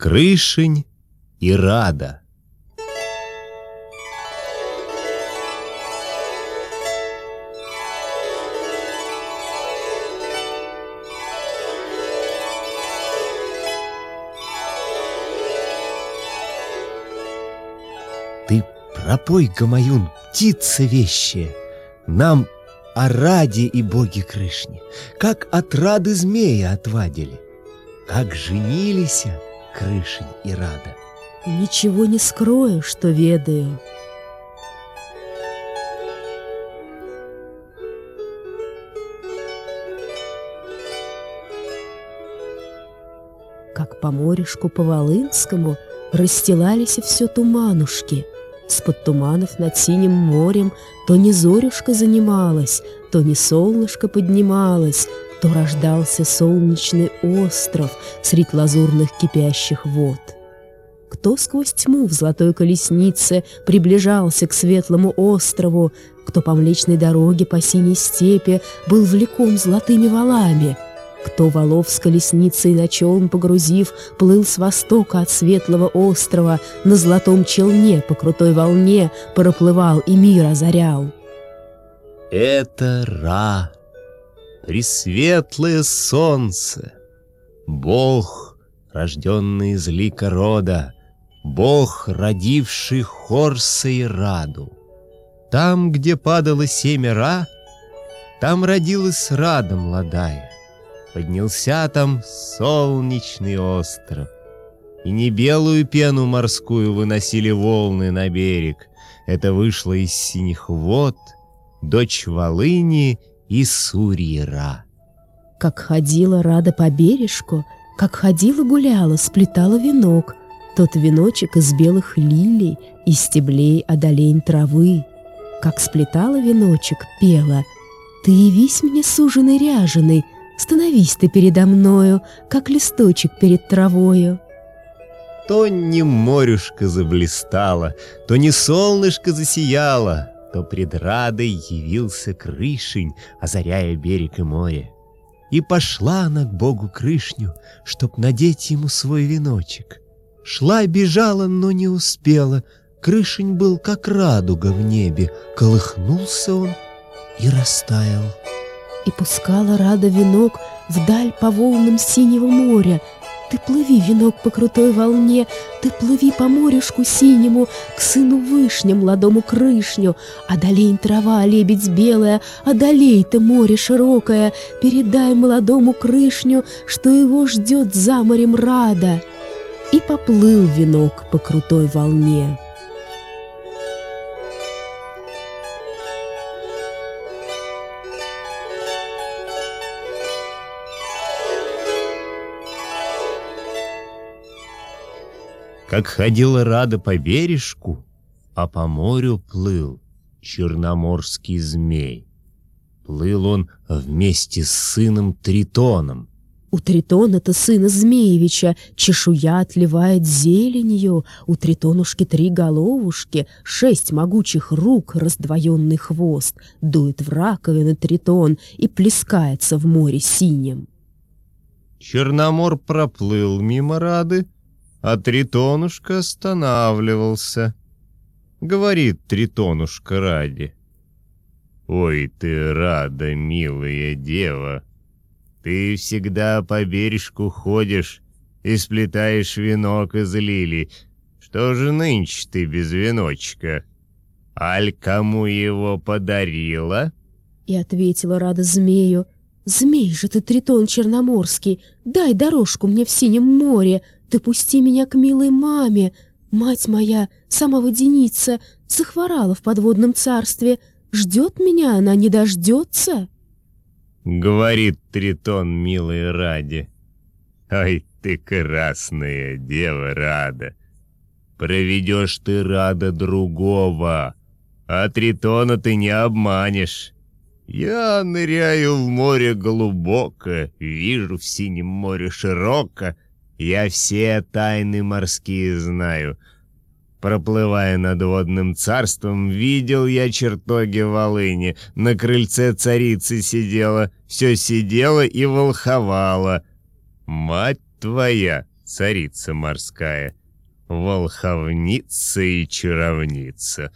Крышень и Рада. Ты пропой, Гамаюн, птица вещая, Нам о раде и боги крышни, Как от рады змея отвадили, Как женились крышень и рада. Ничего не скрою, что ведаю. Как по морешку по Волынскому расстилались все туманушки. С-под туманов над синим морем то не зорюшка занималась, то не солнышко поднималось, то рождался солнечный остров средь лазурных кипящих вод. Кто сквозь тьму в золотой колеснице приближался к светлому острову, кто по млечной дороге по синей степи был влеком золотыми валами, кто валов с колесницей на челн погрузив, плыл с востока от светлого острова, на золотом челне по крутой волне проплывал и мир озарял. Это Ра, пресветлое солнце, Бог, рожденный из лика рода, Бог, родивший Хорса и Раду. Там, где падало семя Ра, Там родилась Рада молодая. Поднялся там солнечный остров. И не белую пену морскую выносили волны на берег. Это вышло из синих вод дочь Волыни и Сурьера. Как ходила Рада по бережку, как ходила гуляла, сплетала венок, тот веночек из белых лилий, из стеблей одолень травы. Как сплетала веночек, пела «Ты явись мне суженый ряженый, становись ты передо мною, как листочек перед травою». То не морюшка заблистала, то не солнышко засияло, то пред Радой явился крышень, озаряя берег и море. И пошла она к Богу крышню, чтоб надеть ему свой веночек. Шла, бежала, но не успела. Крышень был, как радуга в небе. Колыхнулся он и растаял. И пускала Рада венок вдаль по волнам синего моря, ты плыви, венок по крутой волне, Ты плыви по морюшку синему К сыну вышне, молодому крышню. Одолей трава, лебедь белая, Одолей ты море широкое, Передай молодому крышню, Что его ждет за морем рада. И поплыл венок по крутой волне. Как ходила Рада по бережку, а по морю плыл черноморский змей. Плыл он вместе с сыном Тритоном. У Тритона-то сына Змеевича чешуя отливает зеленью, у Тритонушки три головушки, шесть могучих рук, раздвоенный хвост, дует в раковины Тритон и плескается в море синим. Черномор проплыл мимо Рады, а Тритонушка останавливался. Говорит Тритонушка ради. «Ой ты рада, милая дева! Ты всегда по бережку ходишь и сплетаешь венок из лилий. Что же нынче ты без веночка? Аль кому его подарила?» И ответила рада змею. «Змей же ты, Тритон Черноморский, дай дорожку мне в синем море, ты пусти меня к милой маме. Мать моя, сама водяница, захворала в подводном царстве. Ждет меня она, не дождется?» Говорит Тритон, милой ради. «Ай ты, красная дева Рада! Проведешь ты Рада другого, а Тритона ты не обманешь. Я ныряю в море глубоко, вижу в синем море широко, я все тайны морские знаю. Проплывая над водным царством, видел я чертоги Волыни. На крыльце царицы сидела, все сидела и волховала. Мать твоя, царица морская, волховница и чаровница.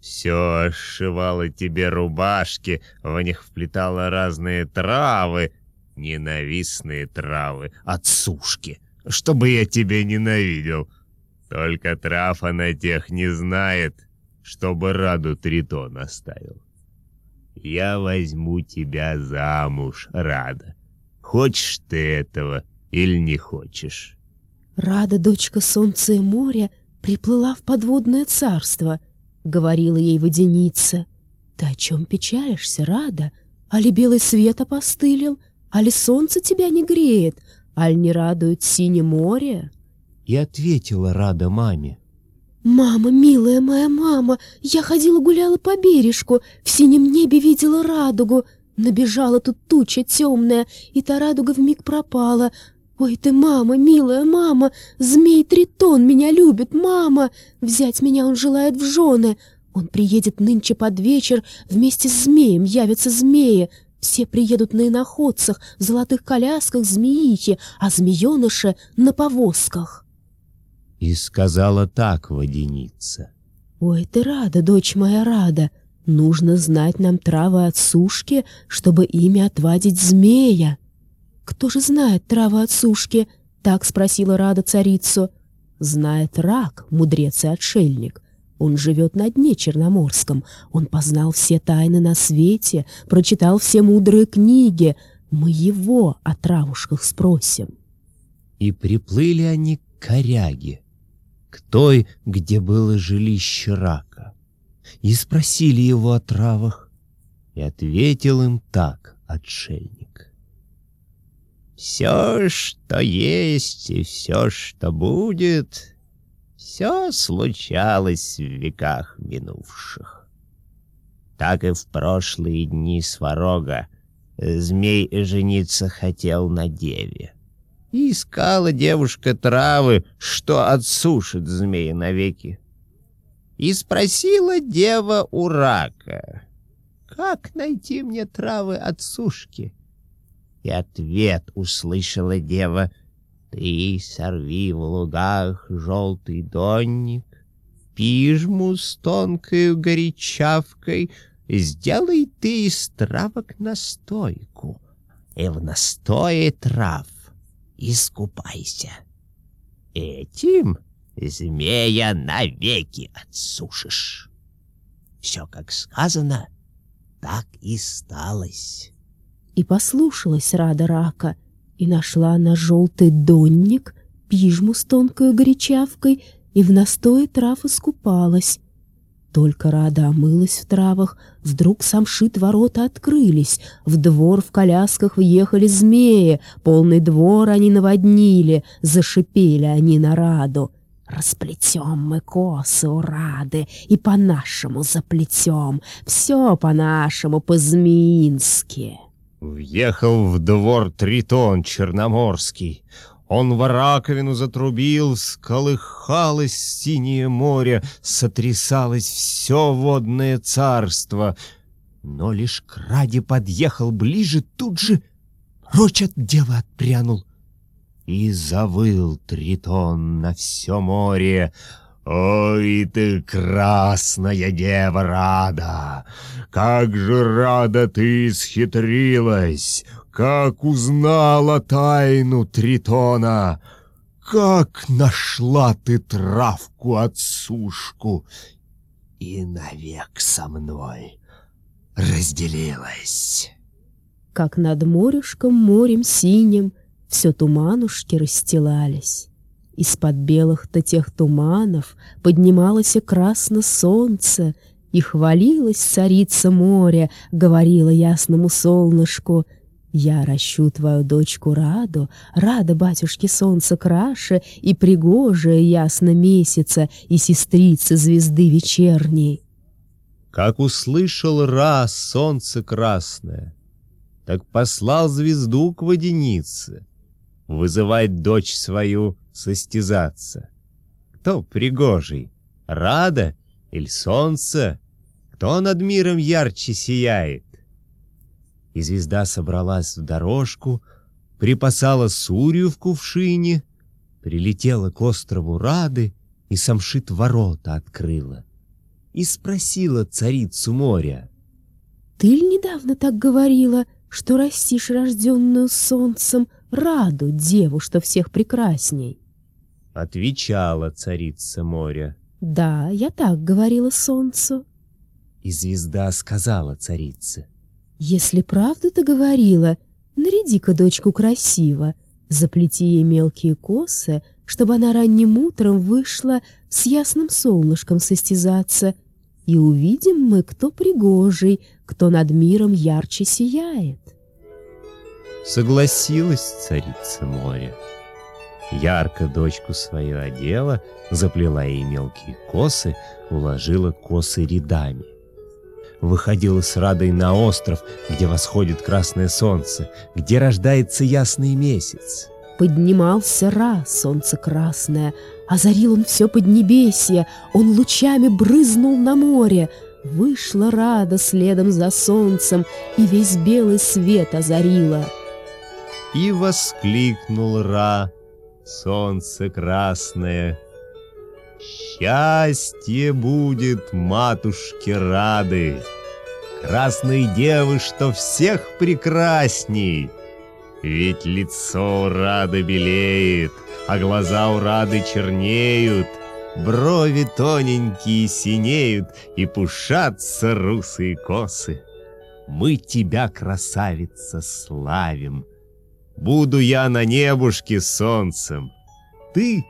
Все сшивала тебе рубашки, в них вплетала разные травы, ненавистные травы, от сушки, чтобы я тебя ненавидел. Только трав она тех не знает, чтобы Раду Тритон оставил. Я возьму тебя замуж, Рада. Хочешь ты этого или не хочешь? Рада, дочка солнца и моря, приплыла в подводное царство, говорила ей водяница. Ты о чем печалишься, Рада? Али белый свет опостылил, али солнце тебя не греет, аль не радует синее море? И ответила Рада маме. «Мама, милая моя мама, я ходила гуляла по бережку, в синем небе видела радугу. Набежала тут туча темная, и та радуга вмиг пропала. Ой ты, мама, милая мама, змей Тритон меня любит, мама. Взять меня он желает в жены. Он приедет нынче под вечер, вместе с змеем явятся змеи. Все приедут на иноходцах, в золотых колясках змеихи, а змееныша на повозках». И сказала так водяница. «Ой, ты рада, дочь моя рада. Нужно знать нам травы от сушки, чтобы ими отвадить змея». «Кто же знает травы от сушки?» — так спросила Рада царицу. «Знает рак, мудрец и отшельник. Он живет на дне Черноморском. Он познал все тайны на свете, прочитал все мудрые книги. Мы его о травушках спросим». И приплыли они к коряге, к той, где было жилище рака, и спросили его о травах, и ответил им так отшельник. «Все, что есть, и все, что будет, все случалось в веках минувших. Так и в прошлые дни Сварога змей жениться хотел на деве. И искала девушка травы, что отсушит змея навеки. И спросила дева у рака, как найти мне травы от сушки? И ответ услышала дева, ты сорви в лугах желтый донник, пижму с тонкой горячавкой, сделай ты из травок настойку, и в настое трав искупайся. Этим змея навеки отсушишь. Все, как сказано, так и сталось. И послушалась Рада рака, и нашла на желтый донник пижму с тонкой горячавкой и в настое трав искупалась. Только Рада омылась в травах, вдруг самшит ворота открылись, в двор в колясках въехали змеи, полный двор они наводнили, зашипели они на Раду. Расплетем мы косы у Рады и по-нашему заплетем, все по-нашему по-змеински. Въехал в двор Тритон Черноморский, он в раковину затрубил, сколыхалось синее море, сотрясалось все водное царство. Но лишь к Раде подъехал ближе, тут же прочь от девы отпрянул. И завыл Тритон на все море, «Ой ты, красная дева Рада! Как же рада ты схитрилась! Как узнала тайну Тритона! Как нашла ты травку от сушку и навек со мной разделилась!» Как над морюшком морем синим все туманушки расстилались. Из-под белых-то тех туманов поднималось красно солнце, и хвалилась царица моря, говорила ясному солнышку — я ращу твою дочку Раду, Рада батюшки солнца краше и пригожая ясно месяца и сестрица звезды вечерней. Как услышал Ра солнце красное, так послал звезду к воденице, вызывать дочь свою состязаться. Кто пригожий, Рада или солнце? Кто над миром ярче сияет? и звезда собралась в дорожку, припасала сурью в кувшине, прилетела к острову Рады и самшит ворота открыла. И спросила царицу моря. «Ты ли недавно так говорила, что растишь рожденную солнцем Раду, деву, что всех прекрасней?» Отвечала царица моря. «Да, я так говорила солнцу». И звезда сказала царице. «Если правду ты говорила, наряди-ка дочку красиво, заплети ей мелкие косы, чтобы она ранним утром вышла с ясным солнышком состязаться, и увидим мы, кто пригожий, кто над миром ярче сияет». Согласилась царица моря. Ярко дочку свою одела, заплела ей мелкие косы, уложила косы рядами. Выходила с Радой на остров, где восходит красное солнце, где рождается ясный месяц. Поднимался Ра, солнце красное, озарил он все поднебесье, он лучами брызнул на море. Вышла Рада следом за солнцем, и весь белый свет озарила. И воскликнул Ра, солнце красное. Счастье будет матушке Рады, Красной девы, что всех прекрасней. Ведь лицо у Рады белеет, а глаза у Рады чернеют, Брови тоненькие синеют и пушатся русые косы. Мы тебя, красавица, славим. Буду я на небушке солнцем, Ты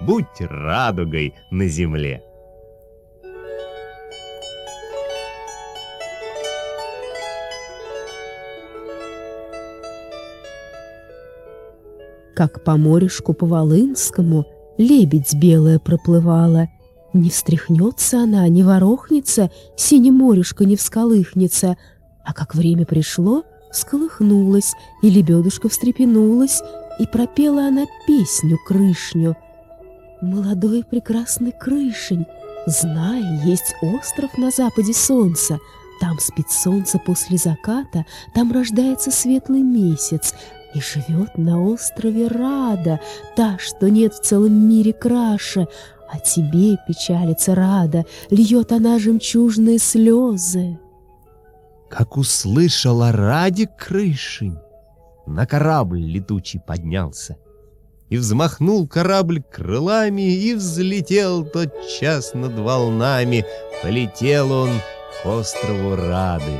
будь радугой на земле. Как по морюшку по-волынскому лебедь белая проплывала. Не встряхнется она, не ворохнется, синее морюшко не всколыхнется, а как время пришло, всколыхнулась, и лебедушка встрепенулась, и пропела она песню крышню. «Молодой прекрасный крышень, знай, есть остров на западе солнца, там спит солнце после заката, там рождается светлый месяц, и живет на острове Рада, та, что нет в целом мире краше, а тебе печалится Рада, льет она жемчужные слезы. Как услышала Ради крышень, на корабль летучий поднялся. И взмахнул корабль крылами, и взлетел тот час над волнами. Полетел он к острову Рады.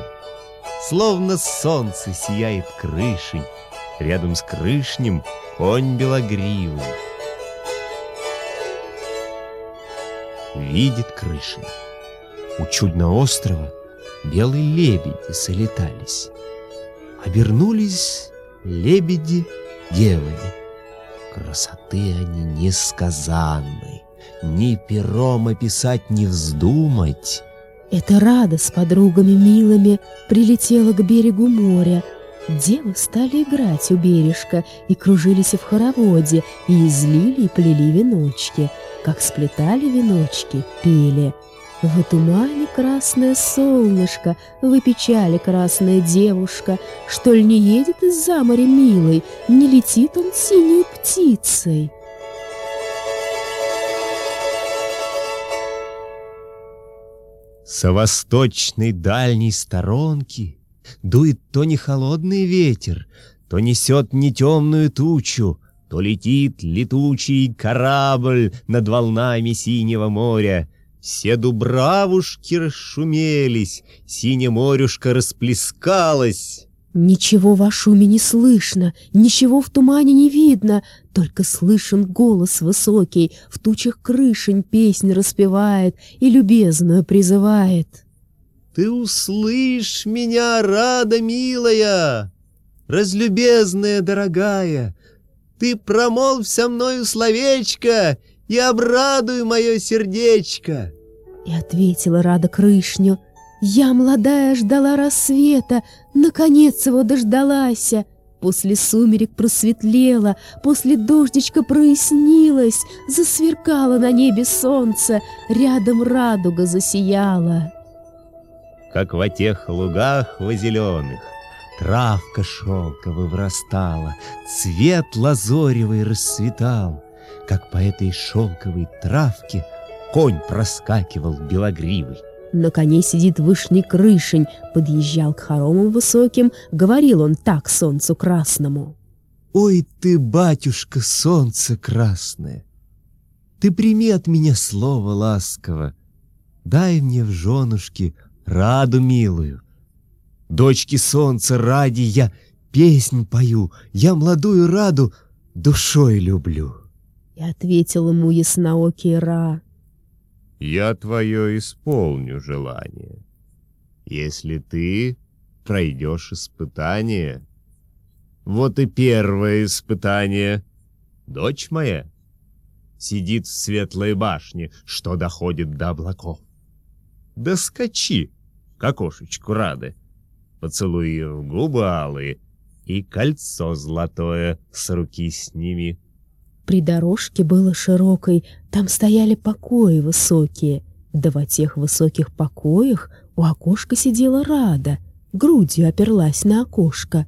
Словно солнце сияет крышень, Рядом с крышнем конь белогривый. Видит крышень. У чудного острова белые лебеди солетались. Обернулись лебеди девами. Красоты они несказанной, ни пером описать не вздумать. Это Рада с подругами милыми прилетела к берегу моря, Девы стали играть у бережка и кружились в хороводе, и излили и плели веночки. Как сплетали веночки, пели. В тумане красное солнышко, в печали красная девушка, Что ли не едет из-за моря милой, не летит он синей птицей. Со восточной дальней сторонки Дует то не холодный ветер, то несет не темную тучу, то летит летучий корабль над волнами синего моря. Все дубравушки расшумелись, синее морюшко расплескалось. Ничего в шуме не слышно, ничего в тумане не видно, только слышен голос высокий, в тучах крышень песнь распевает и любезную призывает. Ты услышь меня, рада милая, разлюбезная дорогая, Ты промолвь со мною словечко и обрадуй мое сердечко. И ответила Рада Крышню, Я, молодая, ждала рассвета, наконец его дождалась. После сумерек просветлело, после дождичка прояснилось, Засверкало на небе солнце, рядом радуга засияла как во тех лугах во зеленых. Травка шелково вырастала, цвет лазоревый расцветал. Как по этой шелковой травке конь проскакивал белогривый. На коне сидит вышний крышень, подъезжал к хоромам высоким, говорил он так солнцу красному. «Ой ты, батюшка, солнце красное! Ты прими от меня слово ласково, дай мне в женушки раду милую. Дочки солнца ради я песнь пою, я молодую раду душой люблю. И ответил ему ясноокий Ра. Я твое исполню желание, если ты пройдешь испытание. Вот и первое испытание. Дочь моя сидит в светлой башне, что доходит до облаков. Да скачи к окошечку рады, поцелуй в губы алые и кольцо золотое с руки сними. При дорожке было широкой, там стояли покои высокие. Да во тех высоких покоях у окошка сидела Рада, грудью оперлась на окошко.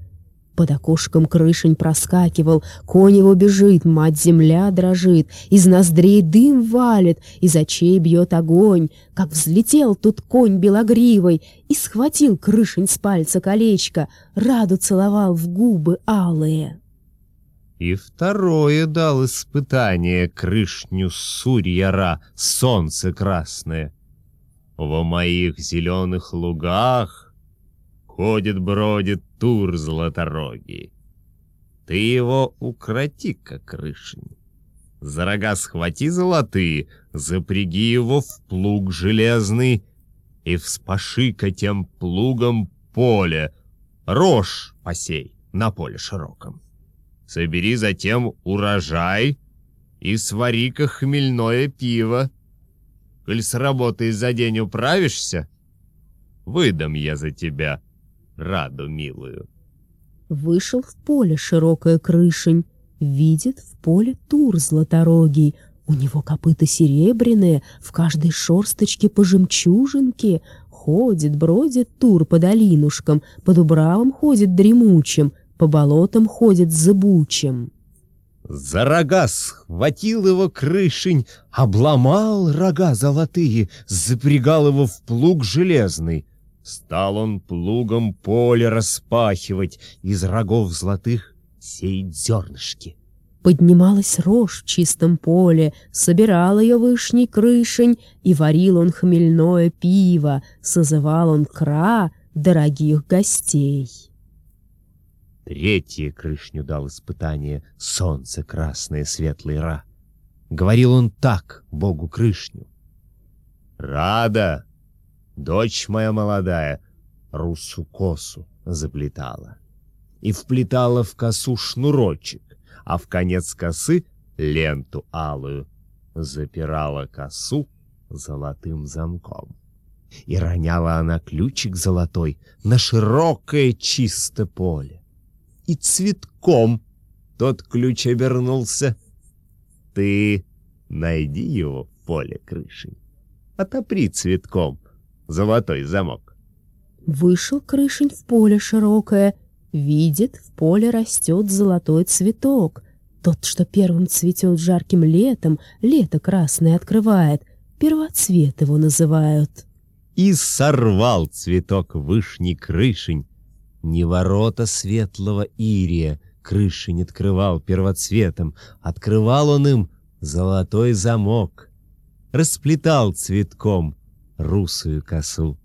Под окошком крышень проскакивал, конь его бежит, мать-земля дрожит, из ноздрей дым валит, из очей бьет огонь. Как взлетел тут конь белогривый и схватил крышень с пальца колечко, Раду целовал в губы алые. И второе дал испытание крышню Сурьяра, солнце красное. Во моих зеленых лугах ходит-бродит тур златорогий. Ты его укроти, как крышень. За рога схвати золотые, запряги его в плуг железный и вспаши-ка тем плугом поле, рожь посей на поле широком. Собери затем урожай и свари-ка хмельное пиво. Коль с работой за день управишься, выдам я за тебя раду милую. Вышел в поле широкая крышень, видит в поле тур златорогий, у него копыта серебряные, в каждой шорсточке по жемчужинке. Ходит, бродит тур по долинушкам, по дубравам ходит дремучим — по болотам ходит зыбучим. За рога схватил его крышень, обломал рога золотые, запрягал его в плуг железный. Стал он плугом поле распахивать, из рогов золотых сеять зернышки. Поднималась рожь в чистом поле, собирал ее вышней крышень, и варил он хмельное пиво, созывал он кра дорогих гостей. Третье крышню дал испытание солнце красное светлый Ра. Говорил он так богу крышню. «Рада, дочь моя молодая, русу косу заплетала. И вплетала в косу шнурочек, а в конец косы ленту алую. Запирала косу золотым замком. И роняла она ключик золотой на широкое чисто поле и цветком. Тот ключ обернулся. Ты найди его в поле крыши. Отопри цветком золотой замок. Вышел крышень в поле широкое, видит, в поле растет золотой цветок. Тот, что первым цветет жарким летом, лето красное открывает, первоцвет его называют. И сорвал цветок вышний крышень, не ворота светлого Ирия крыши не открывал первоцветом, открывал он им золотой замок, расплетал цветком русую косу.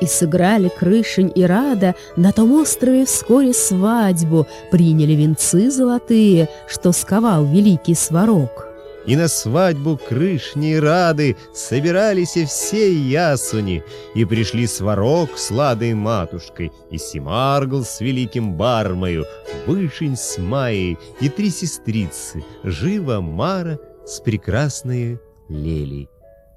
И сыграли Крышень и Рада на том острове вскоре свадьбу, приняли венцы золотые, что сковал великий сварог. И на свадьбу крышни рады собирались и все ясуни, и пришли сварог с ладой матушкой, и Симаргл с великим бармою, Вышень с Майей и три сестрицы, Жива Мара с прекрасной Лелей.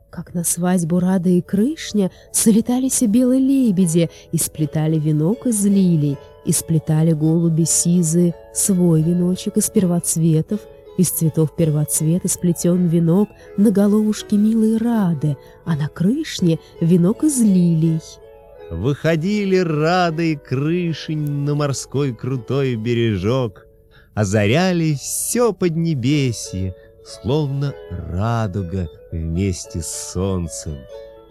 Как на свадьбу Рада и Крышня солетались и белые лебеди, и сплетали венок из лилий, и сплетали голуби сизы свой веночек из первоцветов — из цветов первоцвета сплетен венок на головушке милой Рады, а на крышне венок из лилий. Выходили Рады и Крышень на морской крутой бережок, озаряли все поднебесье, словно радуга вместе с солнцем.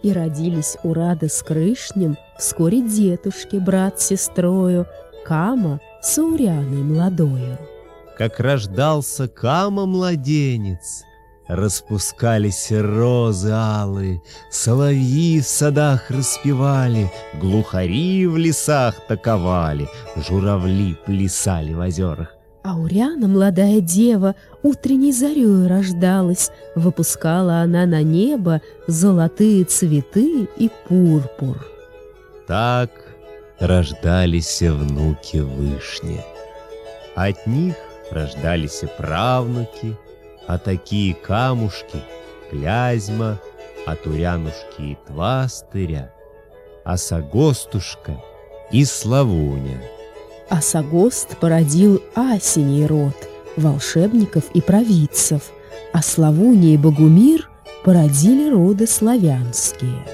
И родились у Рады с Крышнем вскоре детушки, брат с сестрою, Кама с Уряной молодою. Как рождался Кама-младенец, Распускались розы алые, Соловьи в садах распевали, Глухари в лесах таковали, Журавли плясали в озерах. А Уряна, молодая дева, утренней зарею рождалась, Выпускала она на небо золотые цветы и пурпур. Так рождались внуки вышни. От них рождались и правнуки, а такие камушки — Клязьма, а Турянушки и Твастыря, а Сагостушка и Славуня. А Сагост породил Асеней род, волшебников и провидцев, а Славуния и Богумир породили роды славянские.